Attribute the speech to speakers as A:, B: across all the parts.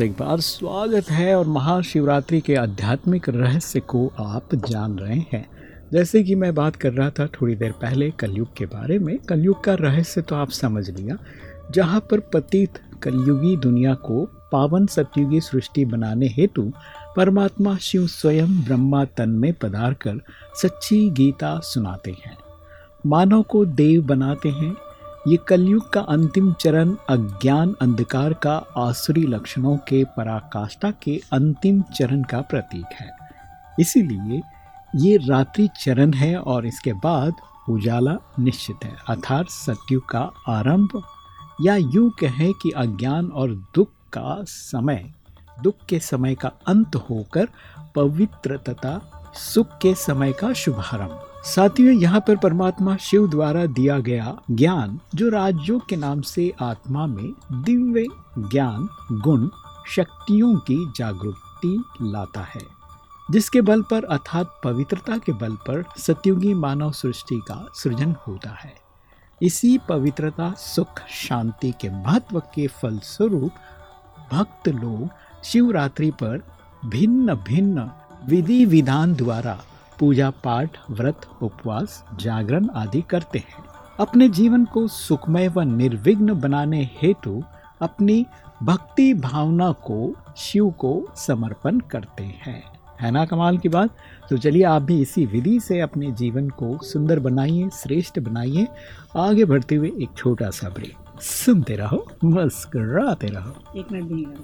A: से एक बार स्वागत है और महाशिवरात्रि के आध्यात्मिक रहस्य को आप जान रहे हैं। जैसे कि मैं बात कर रहा था थोड़ी देर पहले कलयुग के बारे में। कलयुग का रहस्य तो आप समझ लिया। जहाँ पर पतित कलयुगी दुनिया को पावन सतयुगी सृष्टि बनाने हेतु परमात्मा शिव स्वयं ब्रह्मा तन में पधार कर सच्ची गीता सुनाते हैं। मानव को देव बनाते हैं ये कलयुग का अंतिम चरण अज्ञान अंधकार का आसुरी लक्षणों के पराकाष्ठा के अंतिम चरण का प्रतीक है। इसीलिए ये रात्रि चरण है और इसके बाद उजाला निश्चित है। अर्थात सत्युग का आरंभ या यूँ कहें कि अज्ञान और दुख का समय। दुख के समय का अंत होकर पवित्र तथा सुख के समय का शुभारंभ। साथियों, यहाँ पर परमात्मा शिव द्वारा दिया गया ज्ञान, जो राजयोग के नाम से आत्मा में दिव्य ज्ञान, गुण, शक्तियों की जागरूकति लाता है, जिसके बल पर अर्थात पवित्रता के बल पर सत्युगी मानव सृष्टि का सृजन होता है। इसी पवित्रता, सुख, शांति के महत्व के फलस्वरूप भक्त लोग शिवरात्रि पर भिन्न भिन्न विधि विधान द्वारा पूजा पाठ, व्रत, उपवास, जागरण आदि करते हैं। अपने जीवन को सुखमय व निर्विघ्न बनाने हेतु अपनी भक्ति भावना को, शिव को समर्पण करते हैं। है ना कमाल की बात? तो चलिए आप भी इसी विधि से अपने जीवन को सुंदर बनाइए, श्रेष्ठ बनाइए। आगे बढ़ते हुए एक छोटा सा ब्रेक सुनते रहो, मुस्कुराते रहो। एक मिनट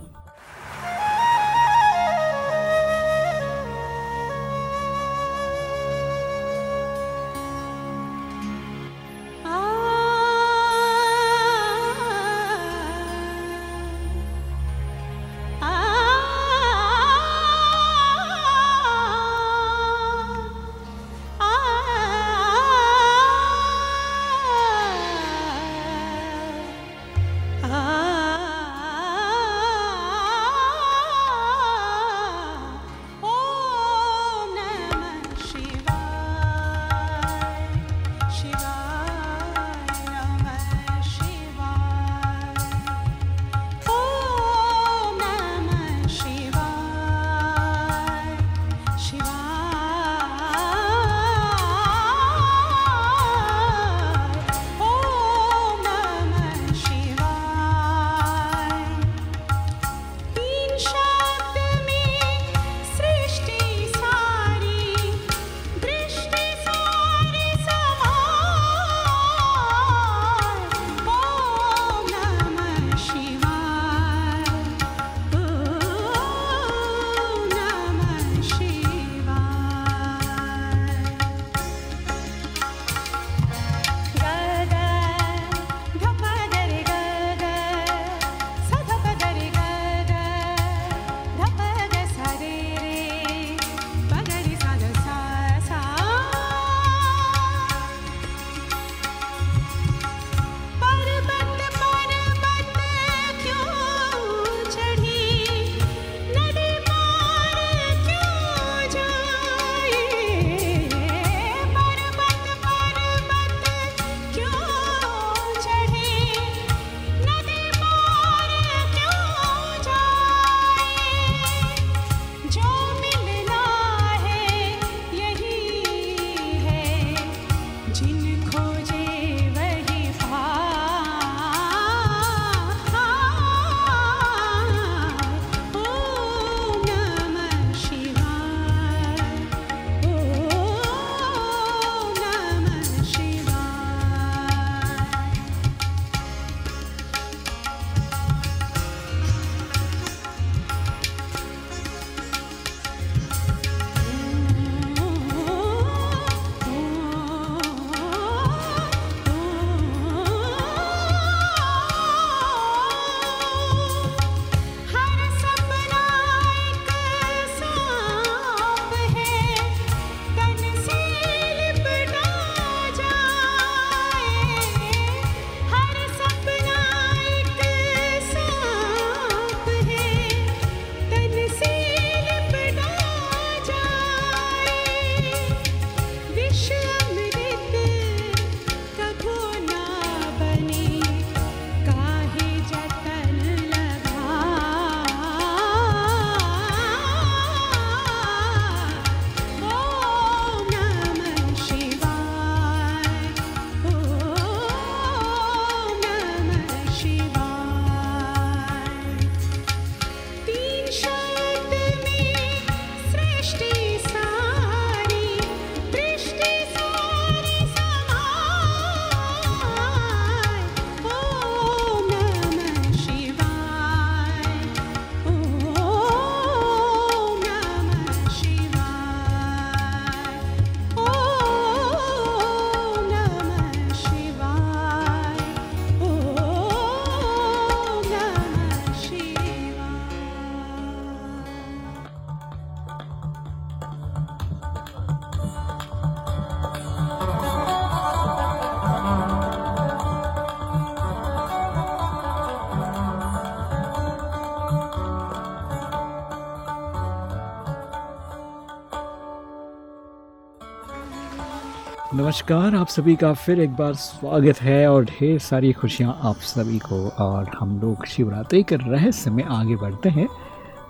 A: नमस्कार, आप सभी का फिर एक बार स्वागत है और ढेर सारी खुशियाँ आप सभी को और हम लोग शिवरात्रि के रहस्य में आगे बढ़ते हैं।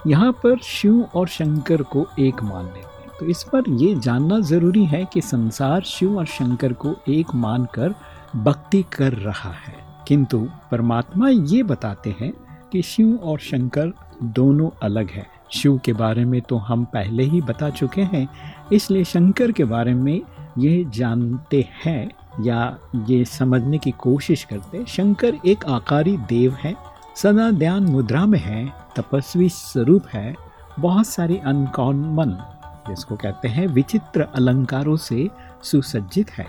A: यहाँ पर शिव और शंकर को एक मान लेते हैं। तो इस पर ये जानना ज़रूरी है कि संसार शिव और शंकर को एक मानकर भक्ति कर रहा है। किंतु परमात्मा ये बताते हैं कि शिव और शंकर दोनों अलग हैं। शिव के बारे में तो हम पहले ही बता चुके हैं, इसलिए शंकर के बारे में ये जानते हैं या ये समझने की कोशिश करते शंकर एक आकारी देव है सदा ध्यान मुद्रा में है, तपस्वी स्वरूप है, बहुत सारी अनकॉमन जिसको कहते हैं विचित्र अलंकारों से सुसज्जित है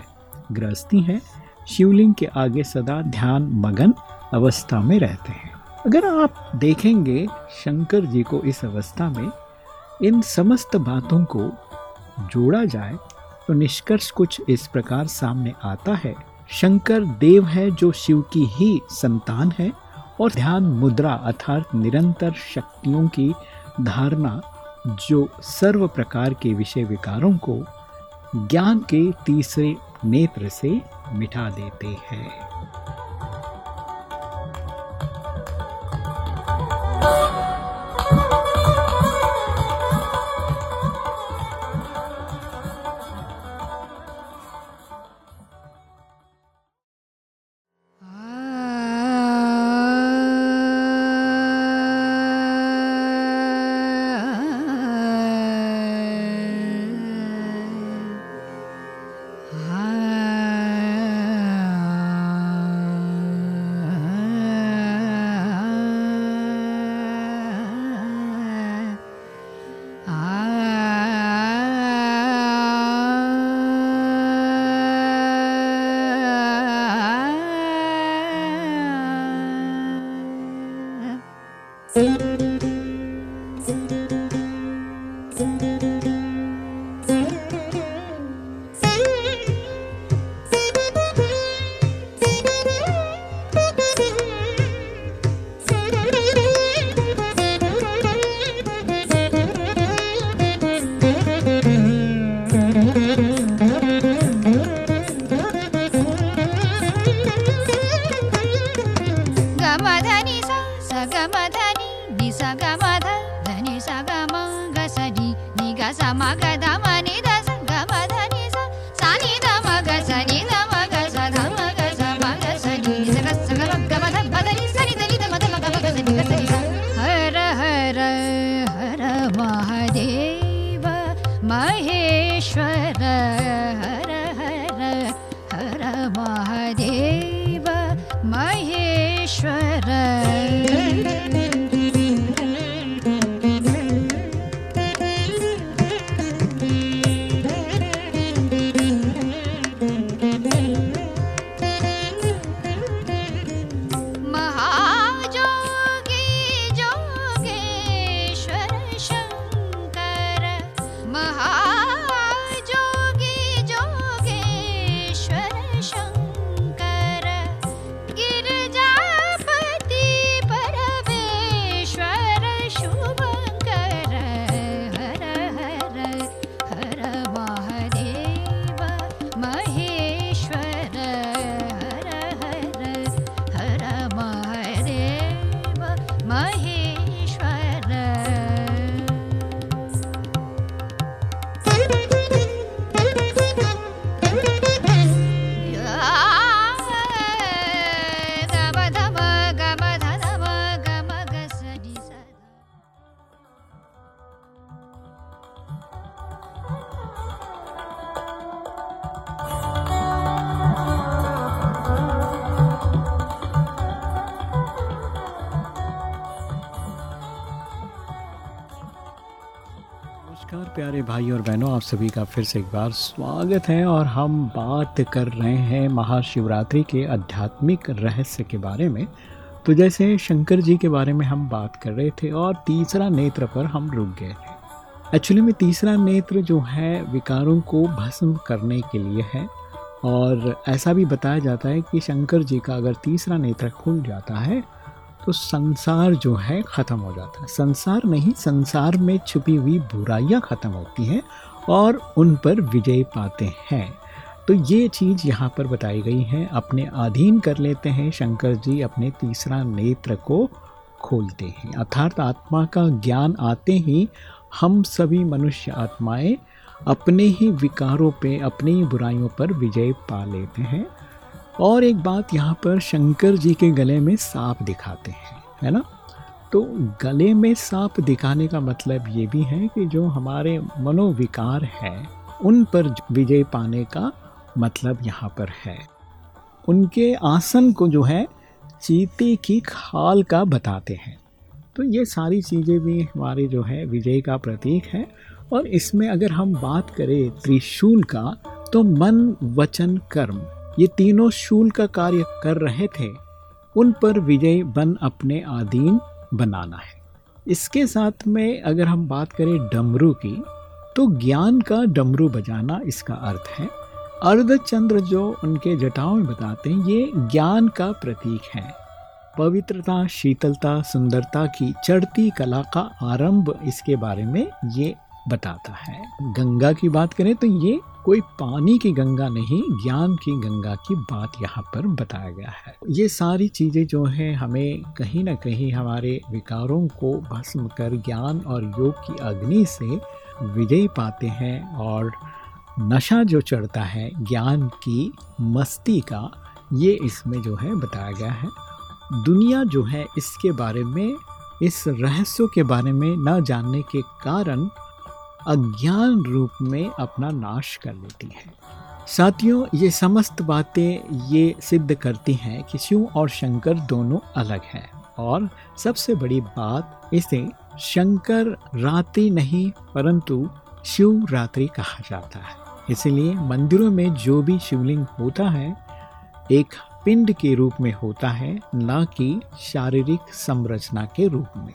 A: गृहस्थी है, शिवलिंग के आगे सदा ध्यान मगन अवस्था में रहते हैं। अगर आप देखेंगे शंकर जी को इस अवस्था में, इन समस्त बातों को जोड़ा जाए तो निष्कर्ष कुछ इस प्रकार सामने आता है। शंकर देव है जो शिव की ही संतान है और ध्यान मुद्रा अर्थात निरंतर शक्तियों की धारणा जो सर्व प्रकार के विषय विकारों को ज्ञान के तीसरे नेत्र से मिटा देते हैं। प्यारे भाई और बहनों, आप सभी का फिर से एक बार स्वागत है और हम बात कर रहे हैं महाशिवरात्रि के आध्यात्मिक रहस्य के बारे में। तो जैसे शंकर जी के बारे में हम बात कर रहे थे और तीसरा नेत्र पर हम रुक गए थे। एक्चुअली में तीसरा नेत्र जो है, विकारों को भस्म करने के लिए है और ऐसा भी बताया जाता है कि शंकर जी का अगर तीसरा नेत्र खुल जाता है तो संसार जो है ख़त्म हो जाता है। संसार नहीं, संसार में छुपी हुई बुराइयाँ ख़त्म होती हैं और उन पर विजय पाते हैं। तो ये चीज़ यहाँ पर बताई गई है। अपने अधीन कर लेते हैं। शंकर जी अपने तीसरा नेत्र को खोलते हैं। अर्थात आत्मा का ज्ञान आते ही हम सभी मनुष्य आत्माएँ अपने ही विकारों पे, अपनी ही बुराइयों पर विजय पा लेते हैं। और एक बात यहाँ पर शंकर जी के गले में सांप दिखाते हैं, है ना? तो गले में सांप दिखाने का मतलब ये भी है कि जो हमारे मनोविकार हैं, उन पर विजय पाने का मतलब यहाँ पर है। उनके आसन को जो है, चीते की खाल का बताते हैं। तो ये सारी चीज़ें भी हमारे जो है, विजय का प्रतीक है। और इसमें अगर हम बात करें त्रिशूल का तो मन, वचन, कर्म ये तीनों शूल का कार्य कर रहे थे, उन पर विजय बन अपने आधीन बनाना है। इसके साथ में अगर हम बात करें डमरू की तो ज्ञान का डमरू बजाना इसका अर्थ है। अर्धचंद्र जो उनके जटाओं में बताते हैं, ये ज्ञान का प्रतीक है। पवित्रता, शीतलता, सुंदरता की चढ़ती कला का आरंभ इसके बारे में ये बताता है। गंगा की बात करें तो ये कोई पानी की गंगा नहीं, ज्ञान की गंगा की बात यहाँ पर बताया गया है। ये सारी चीज़ें जो हैं हमें कहीं ना कहीं हमारे विकारों को भस्म कर ज्ञान और योग की अग्नि से विजय पाते हैं और नशा जो चढ़ता है ज्ञान की मस्ती का, ये इसमें जो है बताया गया है। दुनिया जो है इसके बारे में, इस रहस्यों के बारे में न जानने के कारण अज्ञान रूप में अपना नाश कर लेती है। साथियों, ये समस्त बातें ये सिद्ध करती हैं कि शिव और शंकर दोनों अलग हैं। और सबसे बड़ी बात, इसे शंकर रात्रि नहीं, परंतु शिव रात्रि कहा जाता है। इसलिए मंदिरों में जो भी शिवलिंग होता है, एक पिंड के रूप में होता है, न कि शारीरिक संरचना के रूप में।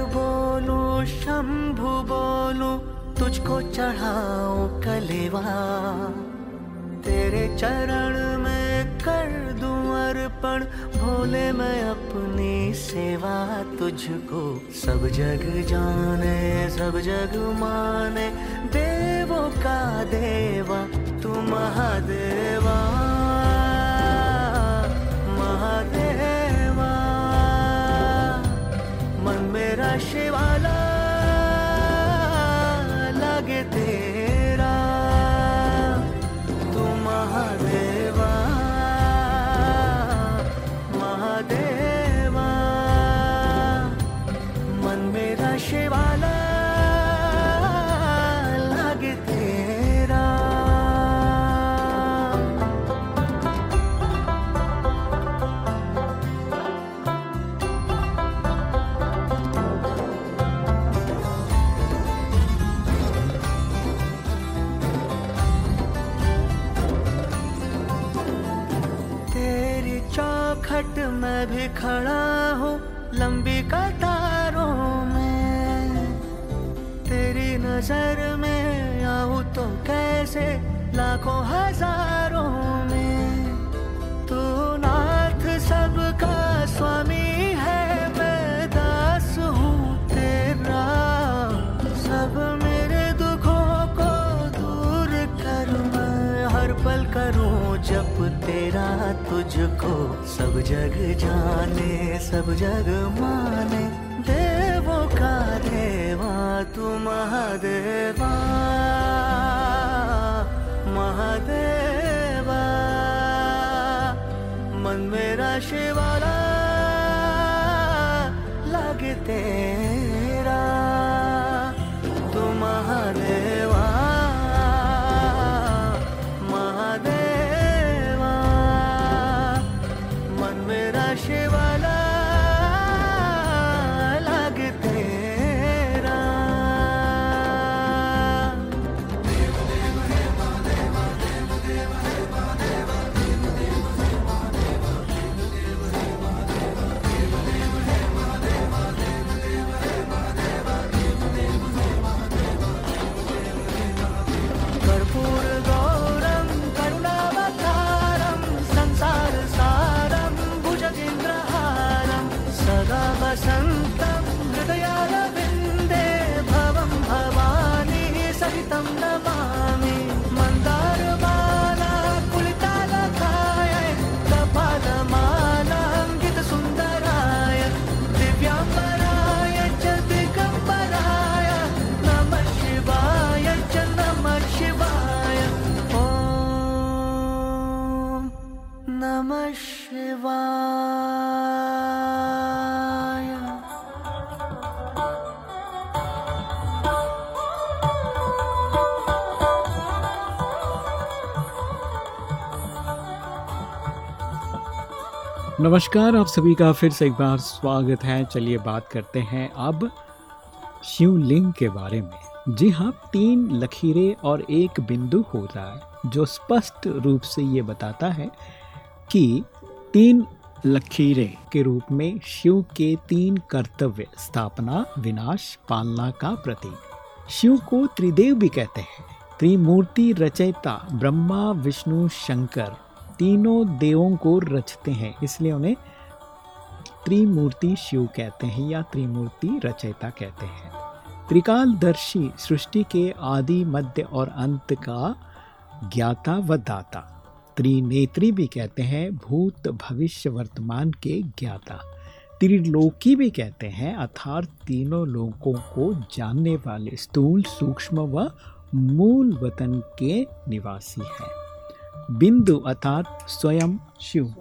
A: one zero seven point eight F M सुनते रहो मुस्कुराते रहो
B: तुझको। सब जग जाने, सब जग माने, देवों का देवा, तू महादेवा। महादेवा शिवाला আকাশে
A: नमस्कार, आप सभी का फिर से एक बार स्वागत है। चलिए बात करते हैं अब शिवलिंग के बारे में। जी हाँ तीन लकीरें और एक बिंदु होता है, जो स्पष्ट रूप से ये बताता है कि तीन लकीरें के रूप में शिव के तीन कर्तव्य, स्थापना, विनाश, पालना का प्रतीक। शिव को त्रिदेव भी कहते हैं। त्रिमूर्ति रचयिता ब्रह्मा, विष्णु, शंकर तीनों देवों को रचते हैं, इसलिए उन्हें त्रिमूर्ति शिव कहते हैं या त्रिमूर्ति रचयिता कहते हैं। त्रिकालदर्शी सृष्टि के आदि मध्य और अंत का ज्ञाता व दाता। त्रिनेत्री भी कहते हैं, भूत भविष्य वर्तमान के ज्ञाता। त्रिलोकी भी कहते हैं, अर्थात तीनों लोगों को जानने वाले स्थूल, सूक्ष्म व मूल वतन के निवासी हैं। बिंदु अर्थात स्वयं शिव।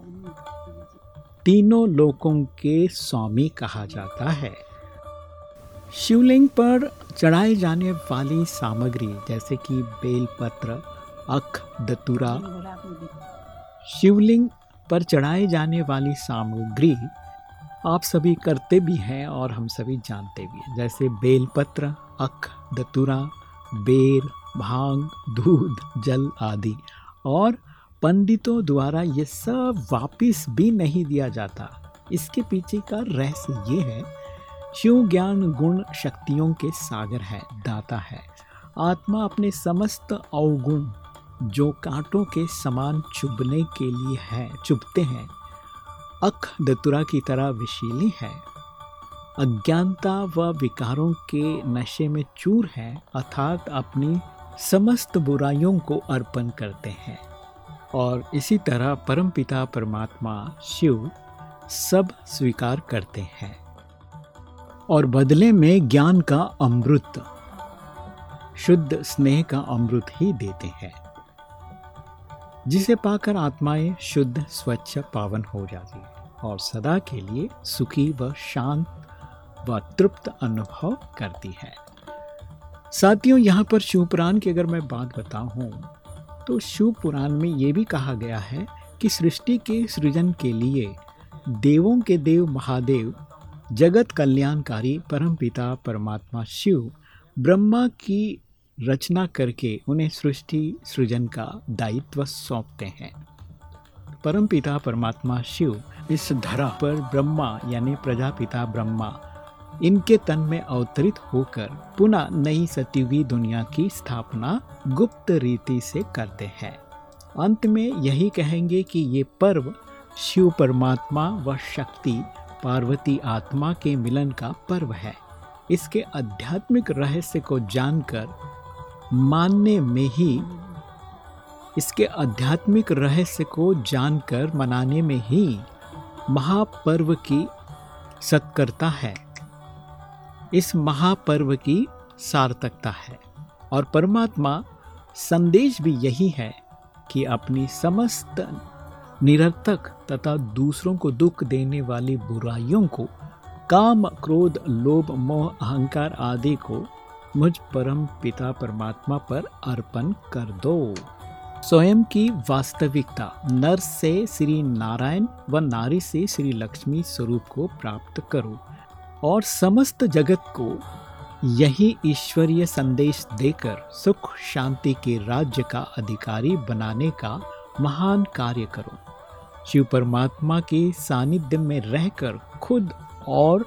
A: तीनों लोकों के स्वामी कहा जाता है। शिवलिंग पर चढ़ाई जाने वाली सामग्री जैसे कि बेलपत्र, अख दतुरा शिवलिंग पर चढ़ाई जाने वाली सामग्री आप सभी करते भी हैं और हम सभी जानते भी हैं। जैसे बेलपत्र, अख दतुरा बेर, भाँग, दूध, जल आदि। और पंडितों द्वारा ये सब वापिस भी नहीं दिया जाता। इसके पीछे का रहस्य ये है, शिव ज्ञान गुण शक्तियों के सागर है, दाता है। आत्मा अपने समस्त अवगुण जो कांटों के समान चुभने के लिए है, चुभते हैं, अख दतुरा की तरह विशीली है। अज्ञानता व विकारों के नशे में चूर है, अर्थात अपनी समस्त बुराइयों को अर्पण करते हैं। और इसी तरह परमपिता परमात्मा शिव सब स्वीकार करते हैं। और बदले में ज्ञान का अमृत, शुद्ध स्नेह का अमृत ही देते हैं, जिसे पाकर आत्माएँ शुद्ध, स्वच्छ, पावन हो जाती है और सदा के लिए सुखी व शांत व तृप्त अनुभव करती है। साथियों, यहाँ पर शिवपुराण की अगर मैं बात बताऊँ तो शिव पुराण में ये भी कहा गया है कि सृष्टि के सृजन के लिए देवों के देव महादेव, जगत कल्याणकारी परमपिता परमात्मा शिव, ब्रह्मा की रचना करके उन्हें सृष्टि सृजन का दायित्व सौंपते हैं। परमपिता परमात्मा शिव, इस धरा पर ब्रह्मा, यानी प्रजापिता ब्रह्मा इनके तन में अवतरित होकर पुनः नई सतीवी दुनिया की स्थापना गुप्त रीति से करते हैं। अंत में यही कहेंगे कि ये पर्व शिव परमात्मा व शक्ति पार्वती आत्मा के मिलन का पर्व है। इसके आध्यात्मिक रहस्य को जानकर मानने में ही इसके आध्यात्मिक रहस्य को जानकर मनाने में ही महापर्व की सत्कर्ता है। इस महापर्व की सार्थकता है। और परमात्मा संदेश भी यही है कि अपनी समस्त निरर्थक तथा दूसरों को दुख देने वाली बुराइयों को, काम, क्रोध, लोभ, मोह, अहंकार आदि को मुझ परम पिता परमात्मा पर अर्पण कर दो। स्वयं की वास्तविकता, नर से श्री नारायण व नारी से श्री लक्ष्मी स्वरूप को प्राप्त करो। और समस्त जगत को यही ईश्वरीय संदेश देकर सुख शांति के राज्य का अधिकारी बनाने का महान कार्य करो। शिव परमात्मा के सानिध्य में रहकर खुद और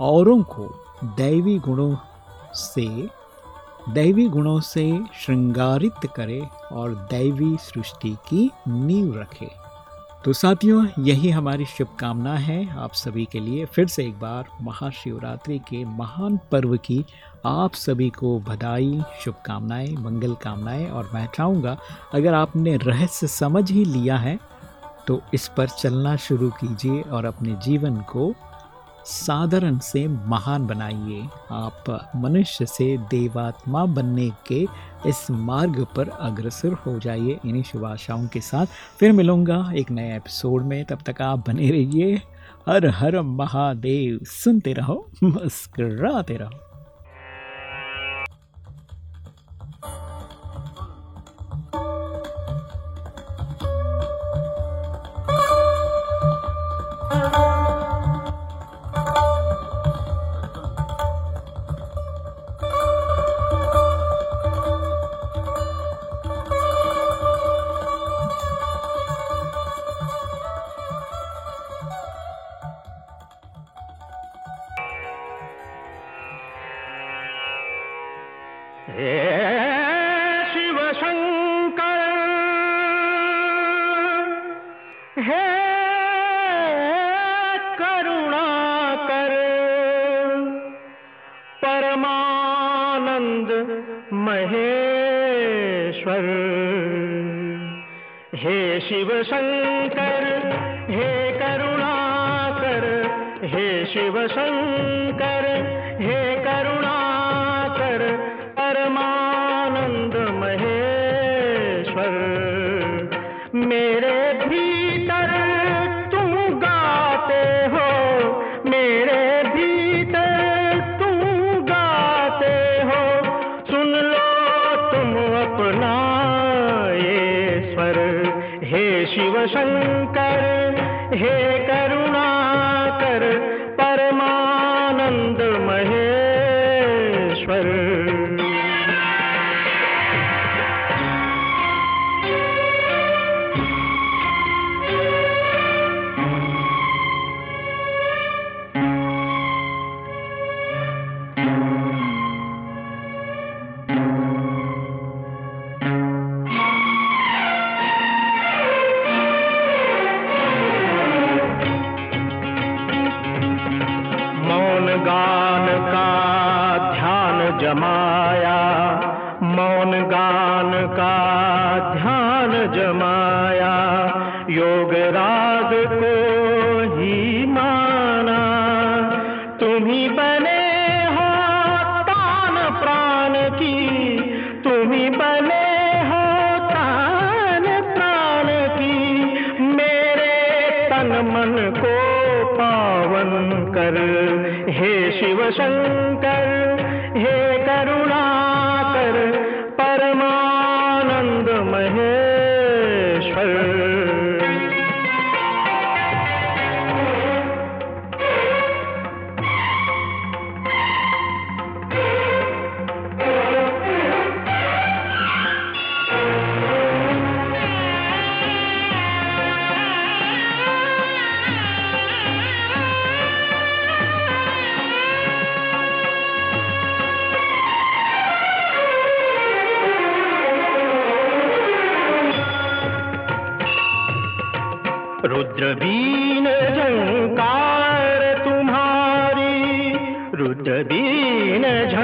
A: औरों को दैवी गुणों से, दैवी गुणों से श्रृंगारित करे और दैवी सृष्टि की नींव रखे। तो साथियों, यही हमारी शुभकामना है आप सभी के लिए फिर से एक बार महाशिवरात्रि के महान पर्व की। आप सभी को बधाई, शुभकामनाएँ, मंगल कामनाएँ और मैं चाहूँगा, अगर आपने रहस्य समझ ही लिया है तो इस पर चलना शुरू कीजिए और अपने जीवन को साधारण से महान बनाइए। आप मनुष्य से देवात्मा बनने के इस मार्ग पर अग्रसर हो जाइए इन्हीं शुभ आशाओं के साथ। फिर मिलूँगा एक नए एपिसोड में। तब तक आप बने रहिए। हर हर महादेव। सुनते रहो, मुस्कराते रहो।
C: शिव शंकर हे करुणाकर परमानंद महेश्वर। हे शंकर हे करुणाकर हे शिव शंकर। हे शिव शंकर हे रुद्रबीन झंकार तुम्हारी रुद्रबीन झंकार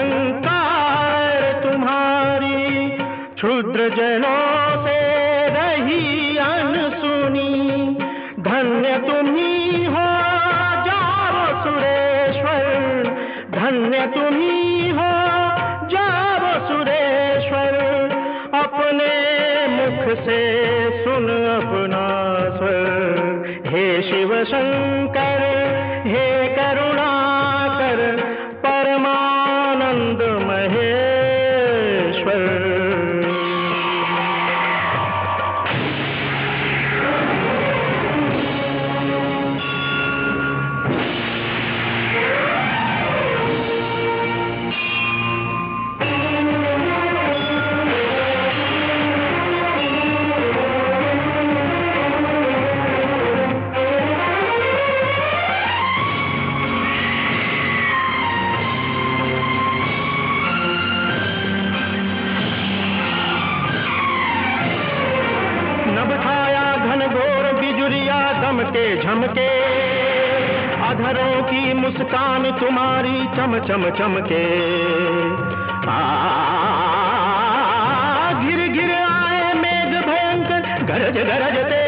C: चम चम चमके आ, घिर घिर आए मेघ भयंकर गरज गरजते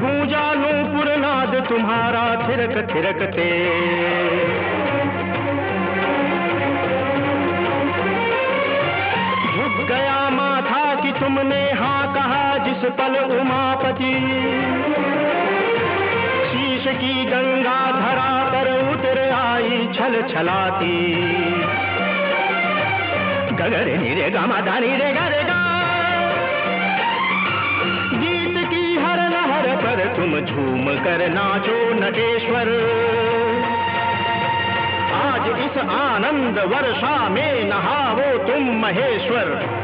C: गूंजा नूपुर नाद तुम्हारा थिरक थिरकते झुक गया माथा कि तुमने हाँ कहा जिस पल उमापति। की गंगा धरा पर उतर आई छल छलाती। गगर नीरे गामा धानी रे गे गा। गीत की हर लहर पर तुम झूम कर नाचो नटेश्वर। आज इस आनंद वर्षा में नहावो तुम महेश्वर।